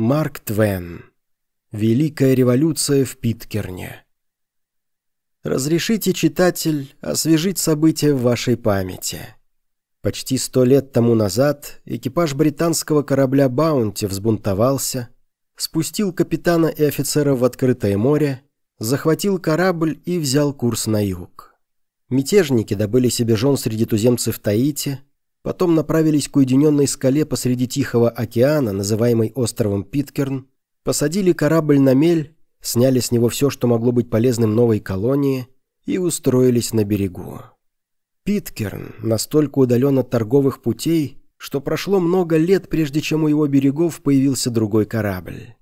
Марк Твен. Великая революция в Питкерне. Разрешите, читатель, освежить события в вашей памяти. Почти сто лет тому назад экипаж британского корабля «Баунти» взбунтовался, спустил капитана и офицера в открытое море, захватил корабль и взял курс на юг. Мятежники добыли себе жен среди туземцев Таити, потом направились к уединенной скале посреди Тихого океана, называемой островом Питкерн, посадили корабль на мель сняли с него все, что могло быть полезным новой колонии, и устроились на берегу. Питкерн настолько удален от торговых путей, что прошло много лет, прежде чем у его берегов появился другой корабль.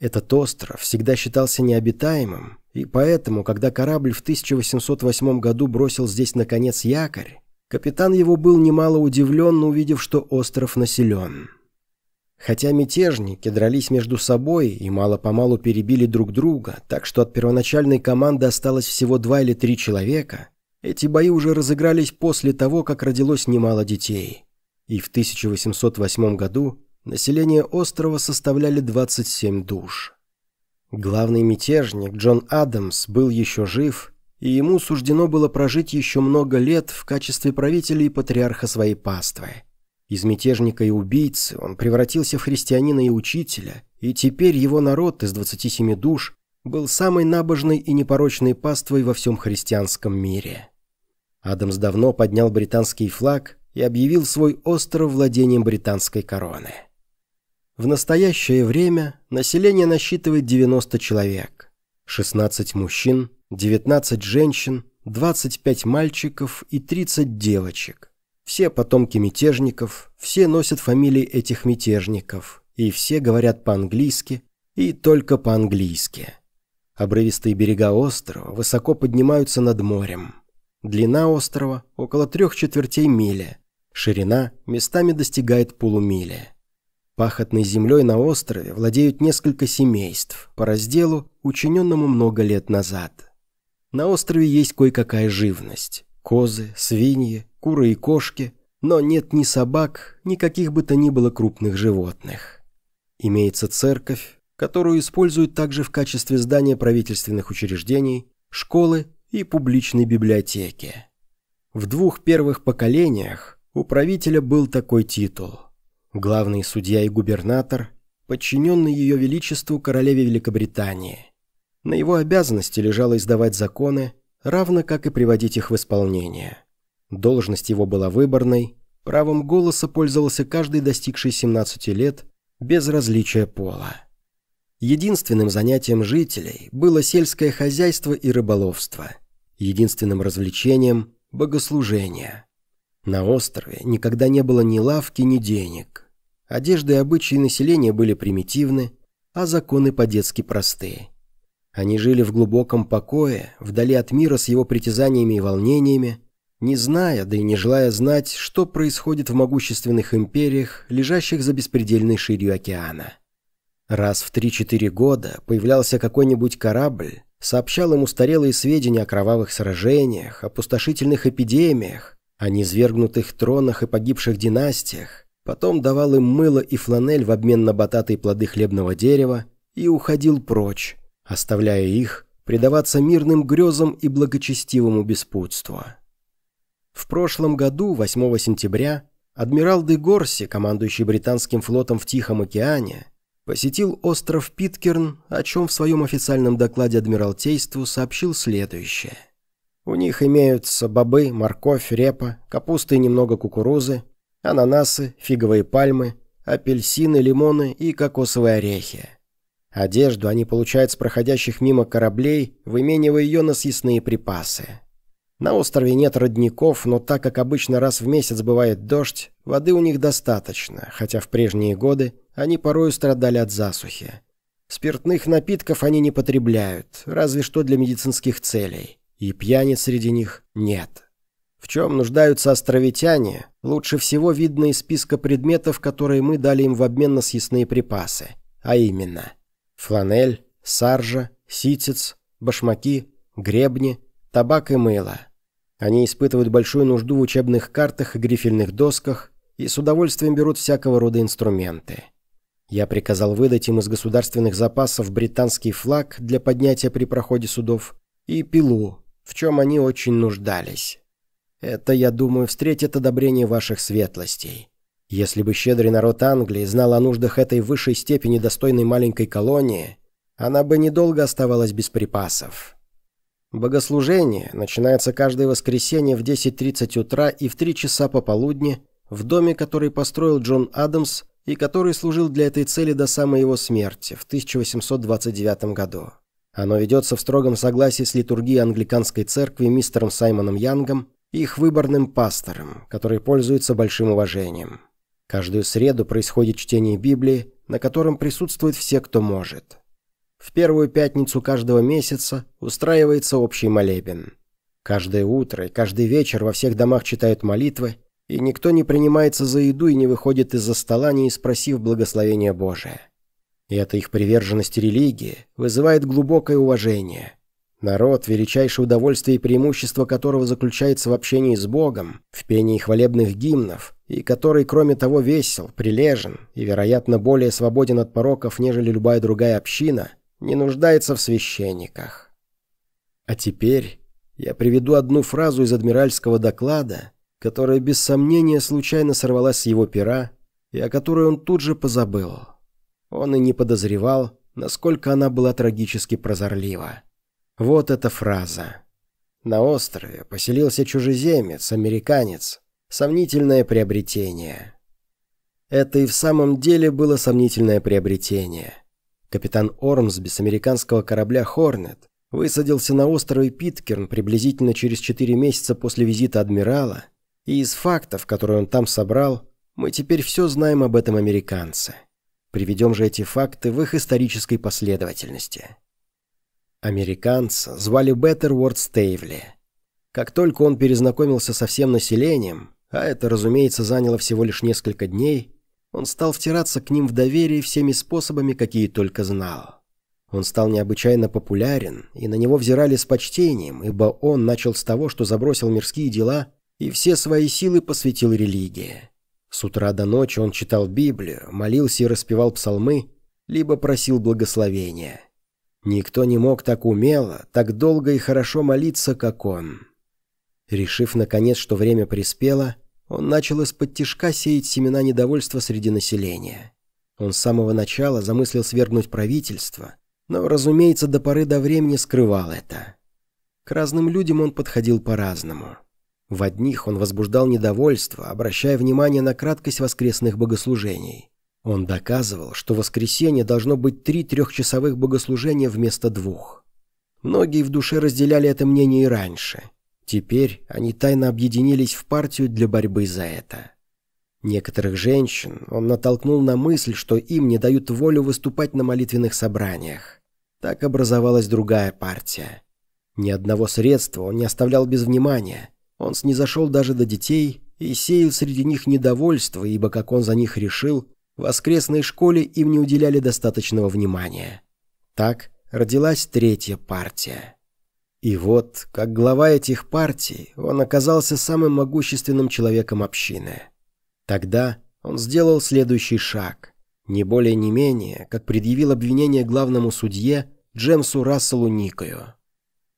Этот остров всегда считался необитаемым, и поэтому, когда корабль в 1808 году бросил здесь наконец якорь, капитан его был немало удивлен, увидев, что остров населен. Хотя мятежники дрались между собой и мало-помалу перебили друг друга, так что от первоначальной команды осталось всего два или три человека, эти бои уже разыгрались после того, как родилось немало детей. И в 1808 году население острова составляли 27 душ. Главный мятежник Джон Адамс был еще жив, и ему суждено было прожить еще много лет в качестве правителя и патриарха своей паствы – из мятежника и убийцы он превратился в христианина и учителя, и теперь его народ из 27 душ был самой набожной и непорочной паствой во всем христианском мире. Адамс давно поднял британский флаг и объявил свой остров владением британской короны. В настоящее время население насчитывает 90 человек, 16 мужчин, 19 женщин, 25 мальчиков и 30 девочек – все потомки мятежников, все носят фамилии этих мятежников, и все говорят по-английски, и только по-английски. Обрывистые берега острова высоко поднимаются над морем. Длина острова – около трех четвертей мили, ширина местами достигает полумили. Пахотной землей на острове владеют несколько семейств по разделу, учиненному много лет назад. На острове есть кое-какая живность – козы, свиньи, куры и кошки, но нет ни собак, ни каких бы то ни было крупных животных. Имеется церковь, которую используют также в качестве здания правительственных учреждений, школы и публичной библиотеки. В двух первых поколениях у правителя был такой титул. Главный судья и губернатор, подчиненный ее величеству королеве Великобритании. На его обязанности лежало издавать законы, равно как и приводить их в исполнение. Должность его была выборной, правом голоса пользовался каждый достигший 17 лет, без различия пола. Единственным занятием жителей было сельское хозяйство и рыболовство. Единственным развлечением – богослужение. На острове никогда не было ни лавки, ни денег. Одежды и обычаи населения были примитивны, а законы по-детски простые. Они жили в глубоком покое, вдали от мира с его притязаниями и волнениями, не зная, да и не желая знать, что происходит в могущественных империях, лежащих за беспредельной ширью океана. Раз в 3-4 года появлялся какой-нибудь корабль, сообщал ему устарелые сведения о кровавых сражениях, опустошительных эпидемиях, о низвергнутых тронах и погибших династиях, потом давал им мыло и фланель в обмен на бататые плоды хлебного дерева и уходил прочь, оставляя их предаваться мирным грезам и благочестивому беспутству. В прошлом году, 8 сентября, адмирал де Горси, командующий британским флотом в Тихом океане, посетил остров Питкерн, о чем в своем официальном докладе Адмиралтейству сообщил следующее. У них имеются бобы, морковь, репа, капуста и немного кукурузы, ананасы, фиговые пальмы, апельсины, лимоны и кокосовые орехи. Одежду они получают с проходящих мимо кораблей, выменивая ее на съестные припасы. На острове нет родников, но так как обычно раз в месяц бывает дождь, воды у них достаточно, хотя в прежние годы они порою страдали от засухи. Спиртных напитков они не потребляют, разве что для медицинских целей, и пьяниц среди них нет. В чем нуждаются островитяне, лучше всего видно из списка предметов, которые мы дали им в обмен на съестные припасы, а именно фланель, саржа, ситец, башмаки, гребни – табак и мыло. Они испытывают большую нужду в учебных картах и грифельных досках и с удовольствием берут всякого рода инструменты. Я приказал выдать им из государственных запасов британский флаг для поднятия при проходе судов и пилу, в чем они очень нуждались. Это, я думаю, встретит одобрение ваших светлостей. Если бы щедрый народ Англии знал о нуждах этой высшей степени достойной маленькой колонии, она бы недолго оставалась без припасов. Богослужение начинается каждое воскресенье в 10.30 утра и в 3 часа пополудни в доме, который построил Джон Адамс и который служил для этой цели до самой его смерти в 1829 году. Оно ведется в строгом согласии с литургией англиканской церкви мистером Саймоном Янгом и их выборным пастором, который пользуется большим уважением. Каждую среду происходит чтение Библии, на котором присутствуют все, кто может. В первую пятницу каждого месяца устраивается общий молебен. Каждое утро и каждый вечер во всех домах читают молитвы, и никто не принимается за еду и не выходит из-за стола, не спросив благословения Божия. И эта их приверженность религии вызывает глубокое уважение. Народ, величайшее удовольствие и преимущество которого заключается в общении с Богом, в пении хвалебных гимнов, и который, кроме того, весел, прилежен и, вероятно, более свободен от пороков, нежели любая другая община, не нуждается в священниках. А теперь я приведу одну фразу из адмиральского доклада, которая без сомнения случайно сорвалась с его пера и о которой он тут же позабыл. Он и не подозревал, насколько она была трагически прозорлива. Вот эта фраза. На острове поселился чужеземец, американец. Сомнительное приобретение. Это и в самом деле было сомнительное приобретение. Капитан Ормсби с американского корабля «Хорнет» высадился на острове Питкерн приблизительно через 4 месяца после визита адмирала, и из фактов, которые он там собрал, мы теперь все знаем об этом американце. Приведем же эти факты в их исторической последовательности. Американца звали Беттерворд Стейвли. Как только он перезнакомился со всем населением, а это, разумеется, заняло всего лишь несколько дней, он стал втираться к ним в доверие всеми способами, какие только знал. Он стал необычайно популярен, и на него взирали с почтением, ибо он начал с того, что забросил мирские дела и все свои силы посвятил религии. С утра до ночи он читал Библию, молился и распевал псалмы, либо просил благословения. Никто не мог так умело, так долго и хорошо молиться, как он. Решив, наконец, что время приспело, он начал из-под тишка сеять семена недовольства среди населения. Он с самого начала замыслил свергнуть правительство, но, разумеется, до поры до времени скрывал это. К разным людям он подходил по-разному. В одних он возбуждал недовольство, обращая внимание на краткость воскресных богослужений. Он доказывал, что в воскресенье должно быть три трехчасовых богослужения вместо двух. Многие в душе разделяли это мнение и раньше. Теперь они тайно объединились в партию для борьбы за это. Некоторых женщин он натолкнул на мысль, что им не дают волю выступать на молитвенных собраниях. Так образовалась другая партия. Ни одного средства он не оставлял без внимания – он снизошел даже до детей и сеял среди них недовольство, ибо, как он за них решил, в воскресной школе им не уделяли достаточного внимания. Так родилась третья партия. И вот, как глава этих партий, он оказался самым могущественным человеком общины. Тогда он сделал следующий шаг. Не более не менее, как предъявил обвинение главному судье Джемсу Расселу Никою.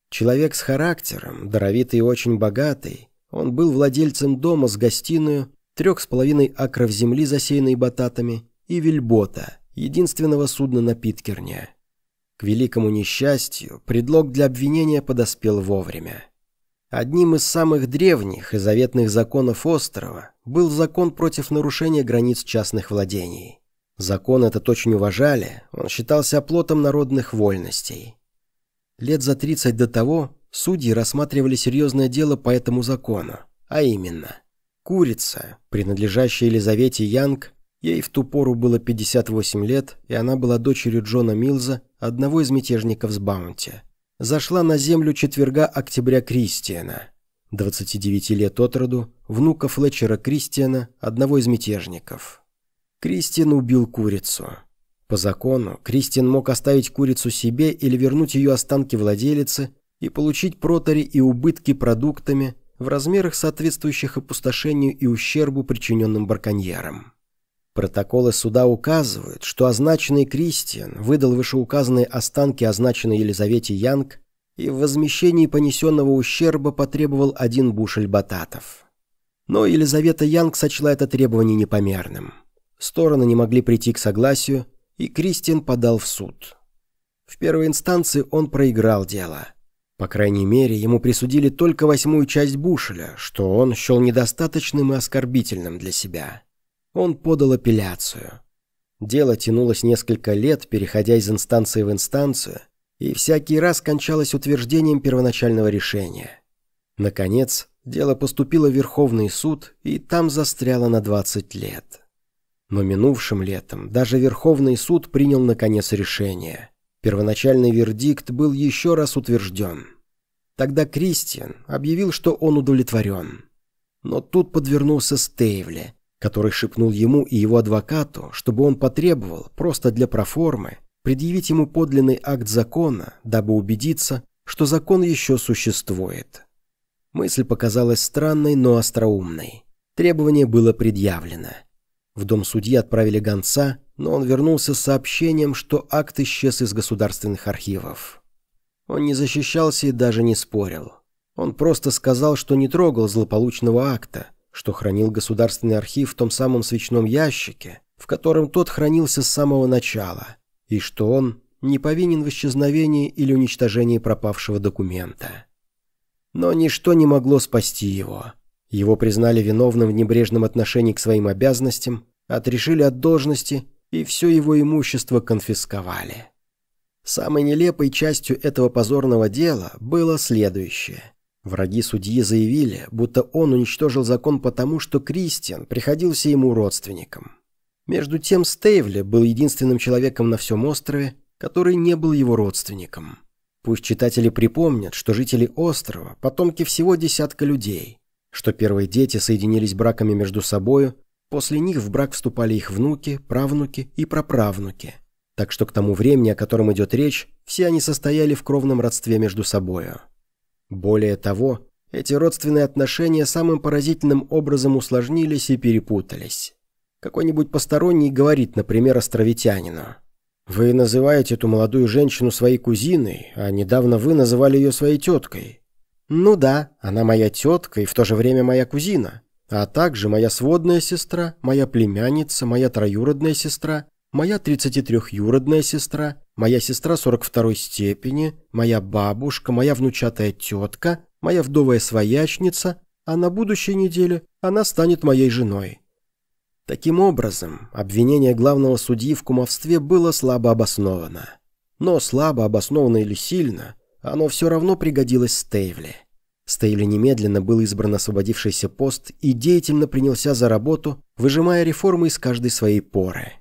Человек с характером, даровитый и очень богатый, он был владельцем дома с гостиной, трех с половиной акров земли, засеянной бататами, и вельбота, единственного судна на Питкерне. К великому несчастью, предлог для обвинения подоспел вовремя. Одним из самых древних и заветных законов острова был закон против нарушения границ частных владений. Закон этот очень уважали, он считался оплотом народных вольностей. Лет за 30 до того судьи рассматривали серьезное дело по этому закону, а именно, курица, принадлежащая Елизавете Янг, ей в ту пору было 58 лет, и она была дочерью Джона Милза, одного из мятежников с Баунти, зашла на землю четверга октября Кристиана, 29 лет от роду, внука Флетчера Кристиана, одного из мятежников. Кристиан убил курицу. По закону, Кристиан мог оставить курицу себе или вернуть ее останки владелице и получить протори и убытки продуктами в размерах, соответствующих опустошению и ущербу, причиненным браконьерам. Протоколы суда указывают, что означенный Кристиан выдал вышеуказанные останки означенной Елизавете Янг и в возмещении понесенного ущерба потребовал один бушель бататов. Но Елизавета Янг сочла это требование непомерным. Стороны не могли прийти к согласию, и Кристиан подал в суд. В первой инстанции он проиграл дело. По крайней мере, ему присудили только восьмую часть бушеля, что он счел недостаточным и оскорбительным для себя. Он подал апелляцию. Дело тянулось несколько лет, переходя из инстанции в инстанцию, и всякий раз кончалось утверждением первоначального решения. Наконец, дело поступило в Верховный суд, и там застряло на 20 лет. Но минувшим летом даже Верховный суд принял наконец решение. Первоначальный вердикт был еще раз утвержден. Тогда Кристиан объявил, что он удовлетворен. Но тут подвернулся Стейвли, который шепнул ему и его адвокату, чтобы он потребовал, просто для проформы, предъявить ему подлинный акт закона, дабы убедиться, что закон еще существует. Мысль показалась странной, но остроумной. Требование было предъявлено. В дом судьи отправили гонца, но он вернулся с сообщением, что акт исчез из государственных архивов. Он не защищался и даже не спорил. Он просто сказал, что не трогал злополучного акта, что хранил государственный архив в том самом свечном ящике, в котором тот хранился с самого начала, и что он не повинен в исчезновении или уничтожении пропавшего документа. Но ничто не могло спасти его. Его признали виновным в небрежном отношении к своим обязанностям, отрешили от должности и все его имущество конфисковали. Самой нелепой частью этого позорного дела было следующее. Враги судьи заявили, будто он уничтожил закон потому, что Кристиан приходился ему родственником. Между тем Стейвли был единственным человеком на всем острове, который не был его родственником. Пусть читатели припомнят, что жители острова – потомки всего десятка людей, что первые дети соединились браками между собою, после них в брак вступали их внуки, правнуки и праправнуки. Так что к тому времени, о котором идет речь, все они состояли в кровном родстве между собою. Более того, эти родственные отношения самым поразительным образом усложнились и перепутались. Какой-нибудь посторонний говорит, например, островитянину. «Вы называете эту молодую женщину своей кузиной, а недавно вы называли ее своей теткой». «Ну да, она моя тетка и в то же время моя кузина, а также моя сводная сестра, моя племянница, моя троюродная сестра, моя 33-юродная сестра, моя сестра 42-й степени, моя бабушка, моя внучатая тетка, моя вдовая своячница, а на будущей неделе она станет моей женой. Таким образом, обвинение главного судьи в кумовстве было слабо обосновано. Но слабо обоснованно или сильно, оно все равно пригодилось Стейвли. Стейвли немедленно был избран освободившийся пост и деятельно принялся за работу, выжимая реформы из каждой своей поры.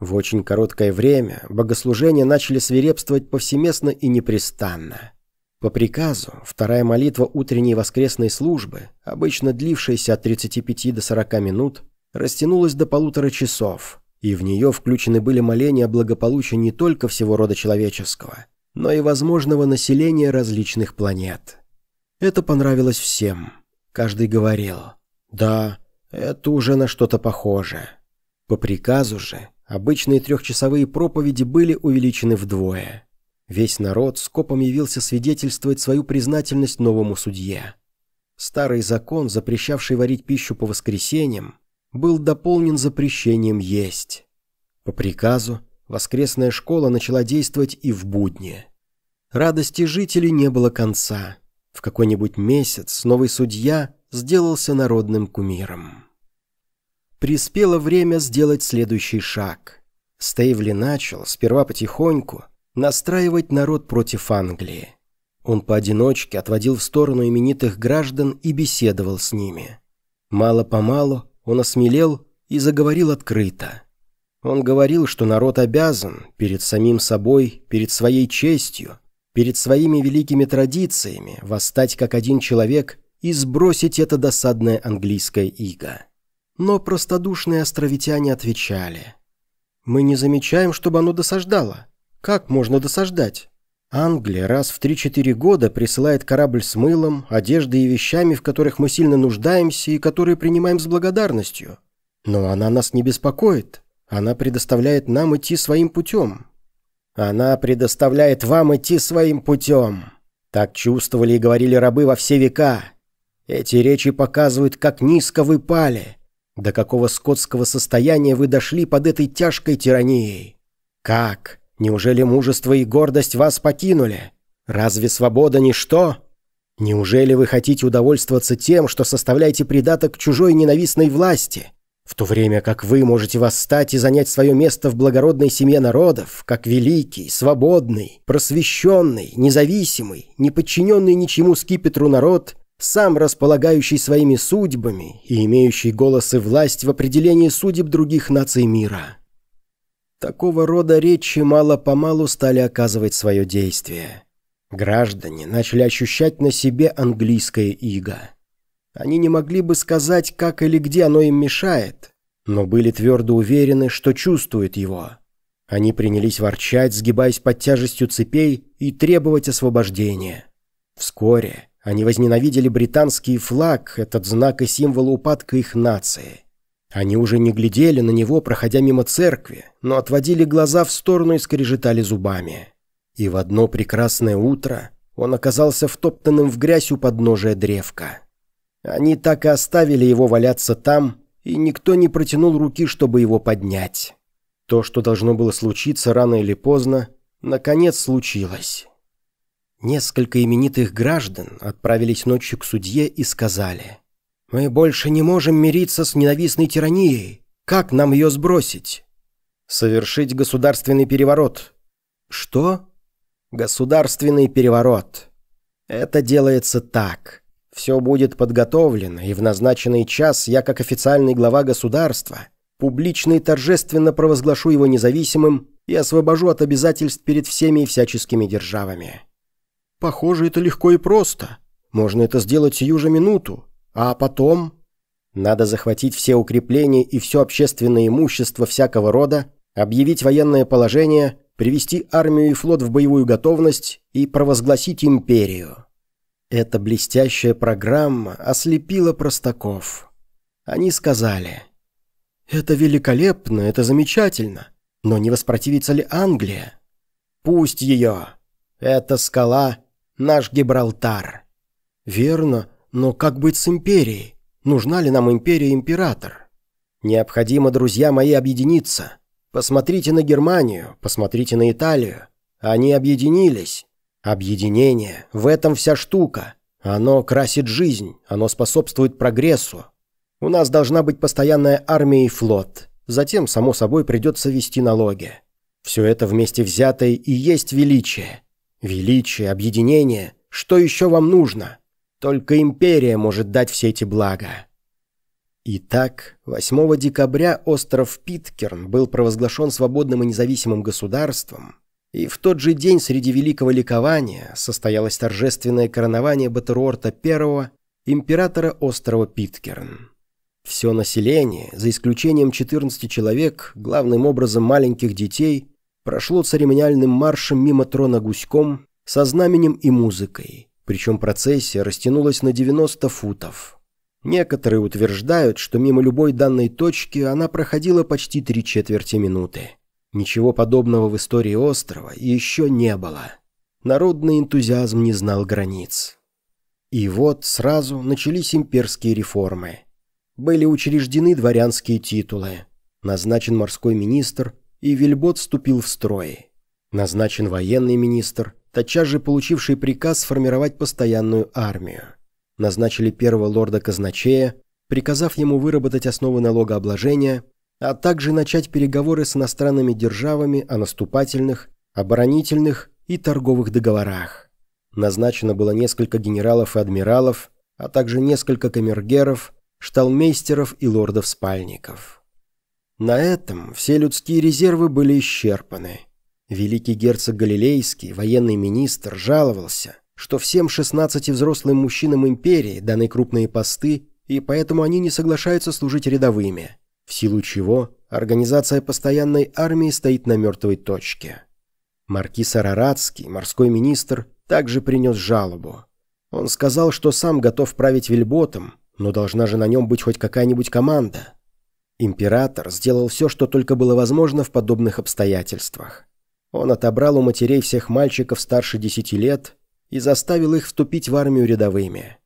В очень короткое время богослужения начали свирепствовать повсеместно и непрестанно. По приказу, вторая молитва утренней воскресной службы, обычно длившаяся от 35 до 40 минут, растянулась до полутора часов, и в нее включены были моления о благополучии не только всего рода человеческого, но и возможного населения различных планет. Это понравилось всем. Каждый говорил, да, это уже на что-то похоже. По приказу же, обычные трехчасовые проповеди были увеличены вдвое. Весь народ скопом явился свидетельствовать свою признательность новому судье. Старый закон, запрещавший варить пищу по воскресеньям, был дополнен запрещением есть. По приказу воскресная школа начала действовать и в будни. Радости жителей не было конца. В какой-нибудь месяц новый судья сделался народным кумиром. Приспело время сделать следующий шаг. Стейвли начал, сперва потихоньку, настраивать народ против Англии. Он поодиночке отводил в сторону именитых граждан и беседовал с ними. Мало-помалу он осмелел и заговорил открыто. Он говорил, что народ обязан перед самим собой, перед своей честью, перед своими великими традициями восстать как один человек и сбросить это досадное английское иго. Но простодушные островитяне отвечали. «Мы не замечаем, чтобы оно досаждало. Как можно досаждать? Англия раз в 3-4 года присылает корабль с мылом, одеждой и вещами, в которых мы сильно нуждаемся и которые принимаем с благодарностью. Но она нас не беспокоит. Она предоставляет нам идти своим путем. Она предоставляет вам идти своим путем. Так чувствовали и говорили рабы во все века. Эти речи показывают, как низко вы пали, до какого скотского состояния вы дошли под этой тяжкой тиранией. Как? Неужели мужество и гордость вас покинули? Разве свобода ничто? Неужели вы хотите удовольствоваться тем, что составляете придаток чужой ненавистной власти, в то время как вы можете восстать и занять свое место в благородной семье народов, как великий, свободный, просвещенный, независимый, не подчиненный ничему скипетру народ, сам располагающий своими судьбами и имеющий голос и власть в определении судеб других наций мира. Такого рода речи мало-помалу стали оказывать свое действие. Граждане начали ощущать на себе английское иго. Они не могли бы сказать, как или где оно им мешает, но были твердо уверены, что чувствуют его. Они принялись ворчать, сгибаясь под тяжестью цепей и требовать освобождения. Вскоре они возненавидели британский флаг, этот знак и символ упадка их нации. Они уже не глядели на него, проходя мимо церкви, но отводили глаза в сторону и скрежетали зубами. И в одно прекрасное утро он оказался втоптанным в грязь у подножия древка. Они так и оставили его валяться там, и никто не протянул руки, чтобы его поднять. То, что должно было случиться рано или поздно, наконец случилось. Несколько именитых граждан отправились ночью к судье и сказали, «Мы больше не можем мириться с ненавистной тиранией. Как нам ее сбросить?» «Совершить государственный переворот». «Что?» «Государственный переворот. Это делается так. Все будет подготовлено, и в назначенный час я, как официальный глава государства, публично и торжественно провозглашу его независимым и освобожу от обязательств перед всеми и всяческими державами». Похоже, это легко и просто. Можно это сделать сию же минуту. А потом... Надо захватить все укрепления и все общественное имущество всякого рода, объявить военное положение, привести армию и флот в боевую готовность и провозгласить империю. Эта блестящая программа ослепила простаков. Они сказали, «Это великолепно, это замечательно, но не воспротивится ли Англия? Пусть ее. Эта скала наш Гибралтар». «Верно, но как быть с империей? Нужна ли нам империя-император?» «Необходимо, друзья мои, объединиться. Посмотрите на Германию, посмотрите на Италию. Они объединились. Объединение – в этом вся штука. Оно красит жизнь, оно способствует прогрессу. У нас должна быть постоянная армия и флот. Затем, само собой, придется вести налоги. Все это вместе взятое и есть величие. Величие, объединение. Что еще вам нужно? Только империя может дать все эти блага. Итак, 8 декабря остров Питкерн был провозглашен свободным и независимым государством, и в тот же день среди великого ликования состоялось торжественное коронование Батеруорта I, императора острова Питкерн. Все население, за исключением 14 человек, главным образом маленьких детей, прошло церемониальным маршем мимо трона гуськом со знаменем и музыкой, причем процессия растянулась на 90 футов. Некоторые утверждают, что мимо любой данной точки она проходила почти три четверти минуты. Ничего подобного в истории острова еще не было. Народный энтузиазм не знал границ. И вот сразу начались имперские реформы. Были учреждены дворянские титулы. Назначен морской министр, и Вильбот вступил в строй. Назначен военный министр, тотчас же получивший приказ сформировать постоянную армию. Назначили первого лорда-казначея, приказав ему выработать основы налогообложения, а также начать переговоры с иностранными державами о наступательных, оборонительных и торговых договорах. Назначено было несколько генералов и адмиралов, а также несколько камергеров, шталмейстеров и лордов-спальников. На этом все людские резервы были исчерпаны. Великий герцог Галилейский, военный министр, жаловался, что всем 16 взрослым мужчинам империи даны крупные посты, и поэтому они не соглашаются служить рядовыми, в силу чего организация постоянной армии стоит на мертвой точке. Маркиз Араратский, морской министр, также принес жалобу. Он сказал, что сам готов править вельботом, но должна же на нем быть хоть какая-нибудь команда. Император сделал все, что только было возможно в подобных обстоятельствах. Он отобрал у матерей всех мальчиков старше 10 лет и заставил их вступить в армию рядовыми.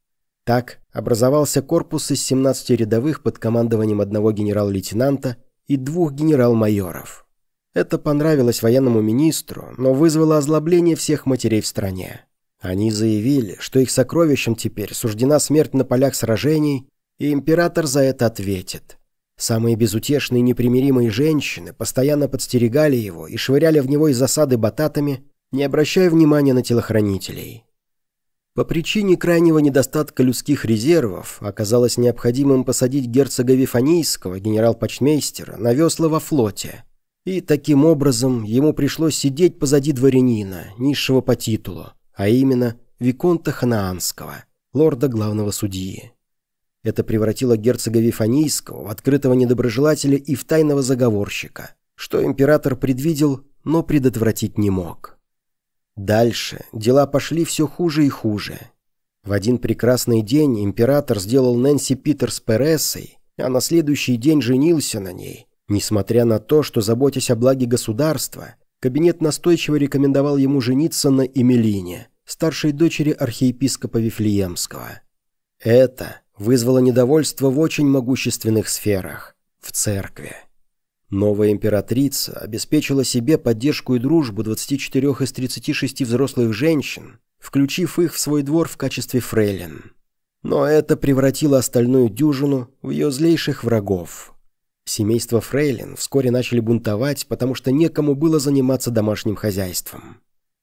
Так образовался корпус из 17 рядовых под командованием одного генерал-лейтенанта и двух генерал-майоров. Это понравилось военному министру, но вызвало озлобление всех матерей в стране. Они заявили, что их сокровищем теперь суждена смерть на полях сражений, и император за это ответит. Самые безутешные непримиримые женщины постоянно подстерегали его и швыряли в него из засады бататами, не обращая внимания на телохранителей. По причине крайнего недостатка людских резервов оказалось необходимым посадить герцога Вифанийского, генерал-почмейстера, на весла во флоте. И таким образом ему пришлось сидеть позади дворянина, низшего по титулу, а именно Виконта Ханаанского, лорда главного судьи. Это превратило герцога Вифанийского в открытого недоброжелателя и в тайного заговорщика, что император предвидел, но предотвратить не мог. Дальше дела пошли все хуже и хуже. В один прекрасный день император сделал Нэнси Питерс Перессой, а на следующий день женился на ней. Несмотря на то, что, заботясь о благе государства, кабинет настойчиво рекомендовал ему жениться на Эмилине, старшей дочери архиепископа Вифлеемского. Это вызвало недовольство в очень могущественных сферах – в церкви. Новая императрица обеспечила себе поддержку и дружбу 24 из 36 взрослых женщин, включив их в свой двор в качестве фрейлин. Но это превратило остальную дюжину в ее злейших врагов. Семейство фрейлин вскоре начали бунтовать, потому что некому было заниматься домашним хозяйством.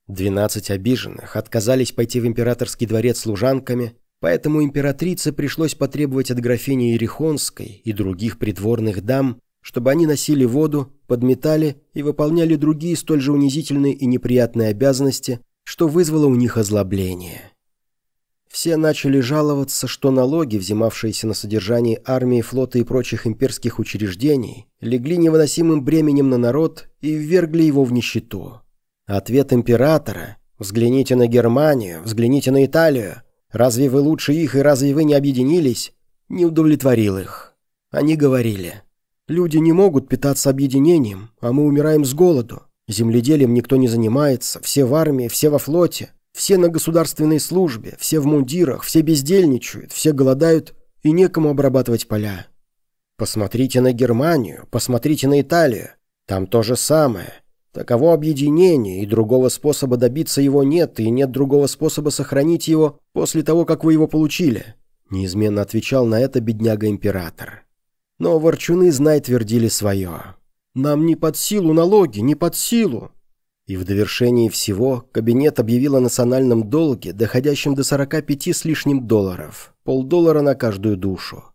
12 обиженных отказались пойти в императорский дворец служанками, Поэтому императрице пришлось потребовать от графини Ерехонской и других придворных дам, чтобы они носили воду, подметали и выполняли другие столь же унизительные и неприятные обязанности, что вызвало у них озлобление. Все начали жаловаться, что налоги, взимавшиеся на содержание армии, флота и прочих имперских учреждений, легли невыносимым бременем на народ и ввергли его в нищету. Ответ императора «Взгляните на Германию, взгляните на Италию», Разве вы лучше их и разве вы не объединились?» Не удовлетворил их. Они говорили, «Люди не могут питаться объединением, а мы умираем с голоду. Земледелием никто не занимается, все в армии, все во флоте, все на государственной службе, все в мундирах, все бездельничают, все голодают и некому обрабатывать поля. Посмотрите на Германию, посмотрите на Италию. Там то же самое. Таково объединение, и другого способа добиться его нет, и нет другого способа сохранить его после того, как вы его получили», неизменно отвечал на это бедняга-император. Но ворчуны, знай, твердили свое. «Нам не под силу налоги, не под силу!» И в довершении всего кабинет объявил о национальном долге, доходящем до 45 с лишним долларов, полдоллара на каждую душу.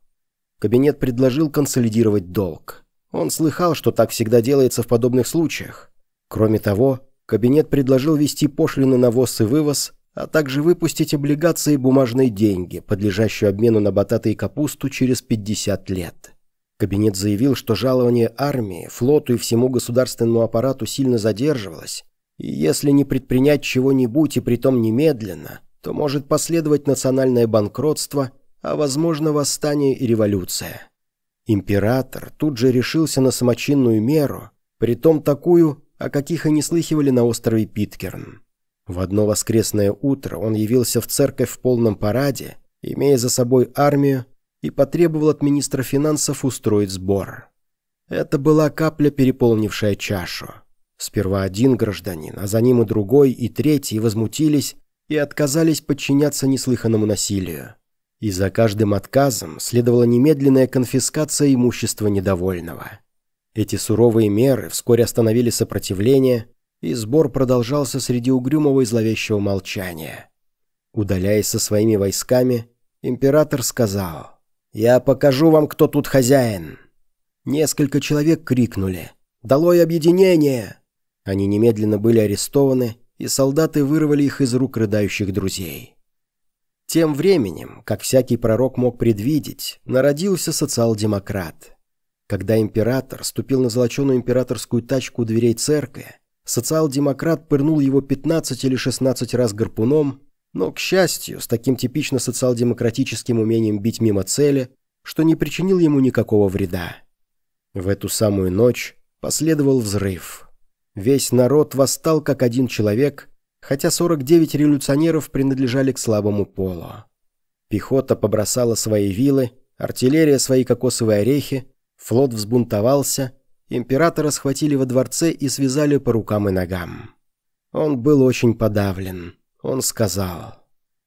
Кабинет предложил консолидировать долг. Он слыхал, что так всегда делается в подобных случаях. Кроме того, кабинет предложил ввести пошлины на ввоз и вывоз, а также выпустить облигации бумажные деньги, подлежащие обмену на бататы и капусту через 50 лет. Кабинет заявил, что жалование армии, флоту и всему государственному аппарату сильно задерживалось, и если не предпринять чего-нибудь и притом немедленно, то может последовать национальное банкротство, а возможно восстание и революция. Император тут же решился на самочинную меру, притом такую, о каких и не слыхивали на острове Питкерн. В одно воскресное утро он явился в церковь в полном параде, имея за собой армию, и потребовал от министра финансов устроить сбор. Это была капля, переполнившая чашу. Сперва один гражданин, а за ним и другой, и третий возмутились и отказались подчиняться неслыханному насилию. И за каждым отказом следовала немедленная конфискация имущества недовольного. Эти суровые меры вскоре остановили сопротивление, и сбор продолжался среди угрюмого и зловещего молчания. Удаляясь со своими войсками, император сказал, «Я покажу вам, кто тут хозяин». Несколько человек крикнули, «Долой объединение!» Они немедленно были арестованы, и солдаты вырвали их из рук рыдающих друзей. Тем временем, как всякий пророк мог предвидеть, народился социал-демократ – когда император ступил на золоченую императорскую тачку у дверей церкви, социал-демократ пырнул его 15 или 16 раз гарпуном, но, к счастью, с таким типично социал-демократическим умением бить мимо цели, что не причинил ему никакого вреда. В эту самую ночь последовал взрыв. Весь народ восстал как один человек, хотя 49 революционеров принадлежали к слабому полу. Пехота побросала свои вилы, артиллерия свои кокосовые орехи, флот взбунтовался, императора схватили во дворце и связали по рукам и ногам. Он был очень подавлен. Он сказал,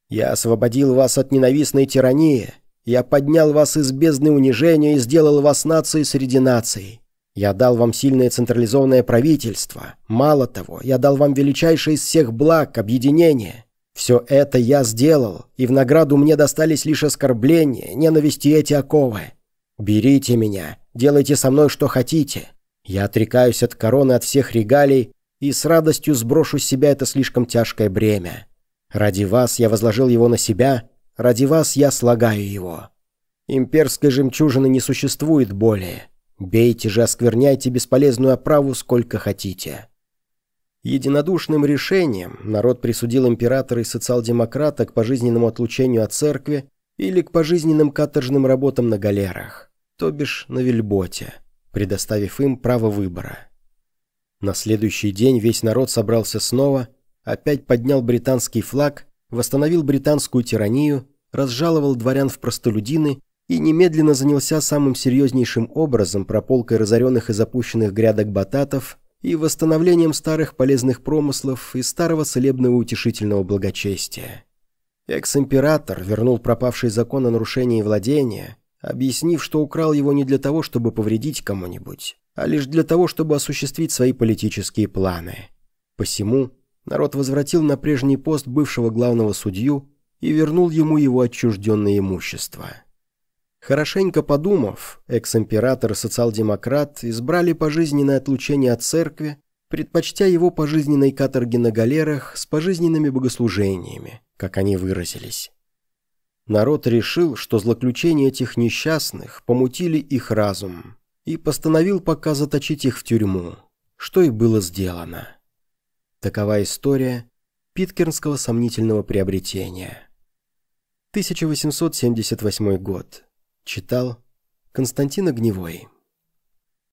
«Я освободил вас от ненавистной тирании, я поднял вас из бездны унижения и сделал вас нацией среди наций. Я дал вам сильное централизованное правительство. Мало того, я дал вам величайшее из всех благ – объединение. Все это я сделал, и в награду мне достались лишь оскорбления, ненависти эти оковы. Берите меня, делайте со мной что хотите. Я отрекаюсь от короны, от всех регалий, и с радостью сброшу с себя это слишком тяжкое бремя. Ради вас я возложил его на себя, Ради вас я слагаю его. Имперской жемчужины не существует более. Бейте же, оскверняйте бесполезную оправу сколько хотите». Единодушным решением народ присудил императора и социал-демократа к пожизненному отлучению от церкви или к пожизненным каторжным работам на галерах, то бишь на вельботе, предоставив им право выбора. На следующий день весь народ собрался снова, опять поднял британский флаг восстановил британскую тиранию, разжаловал дворян в простолюдины и немедленно занялся самым серьезнейшим образом прополкой разоренных и запущенных грядок бататов и восстановлением старых полезных промыслов и старого целебного утешительного благочестия. Экс-император вернул пропавший закон о нарушении владения, объяснив, что украл его не для того, чтобы повредить кому-нибудь, а лишь для того, чтобы осуществить свои политические планы. Посему народ возвратил на прежний пост бывшего главного судью и вернул ему его отчужденное имущество. Хорошенько подумав, экс-император и социал-демократ избрали пожизненное отлучение от церкви, предпочтя его пожизненной каторги на галерах с пожизненными богослужениями, как они выразились. Народ решил, что злоключения этих несчастных помутили их разум, и постановил пока заточить их в тюрьму, что и было сделано. Такова история питкернского сомнительного приобретения. 1878 год. Читал Константин Огневой.